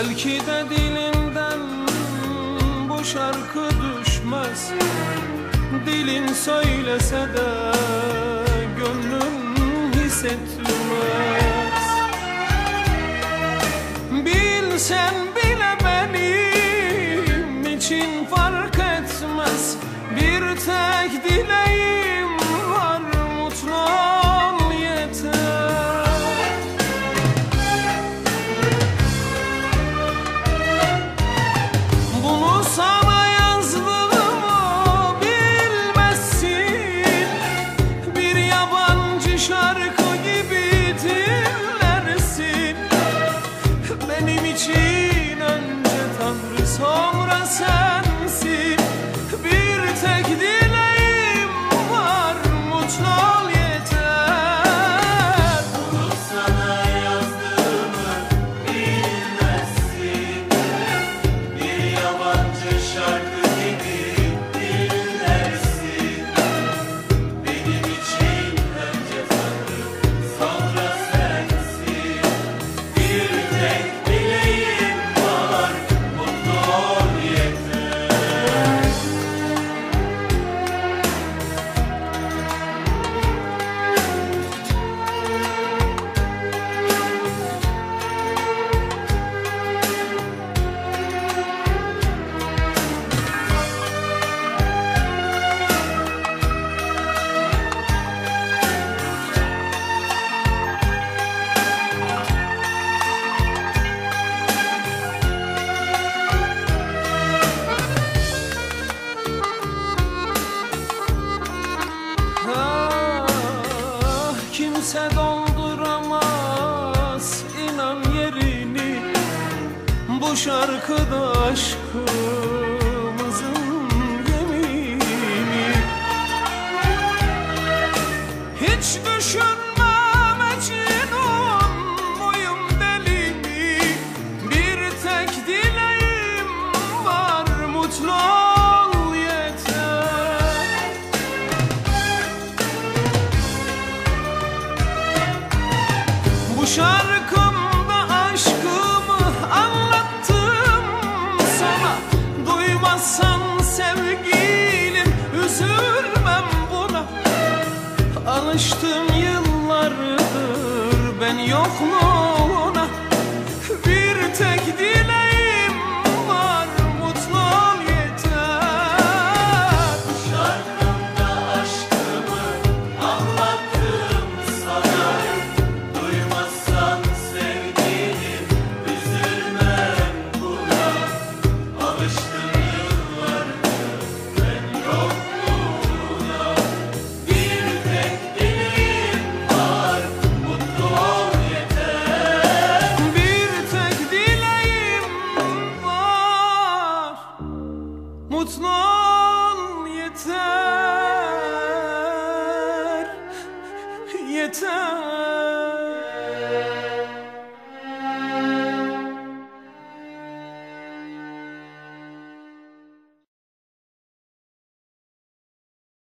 Belki de dilinden bu şarkı düşmez. Dilin söylese de gönlün hissetmez. Bilsen bile benim için fark etmez? Bir tek dileğim Benim için Bu şarkıda aşkımızın yemini Hiç düşünmem Mecnun muyum deli mi? Bir tek dileğim var mutlu ol yeter. Bu şarkımda Alıştım yıllardır ben yokluğuna. Bir tek dileğim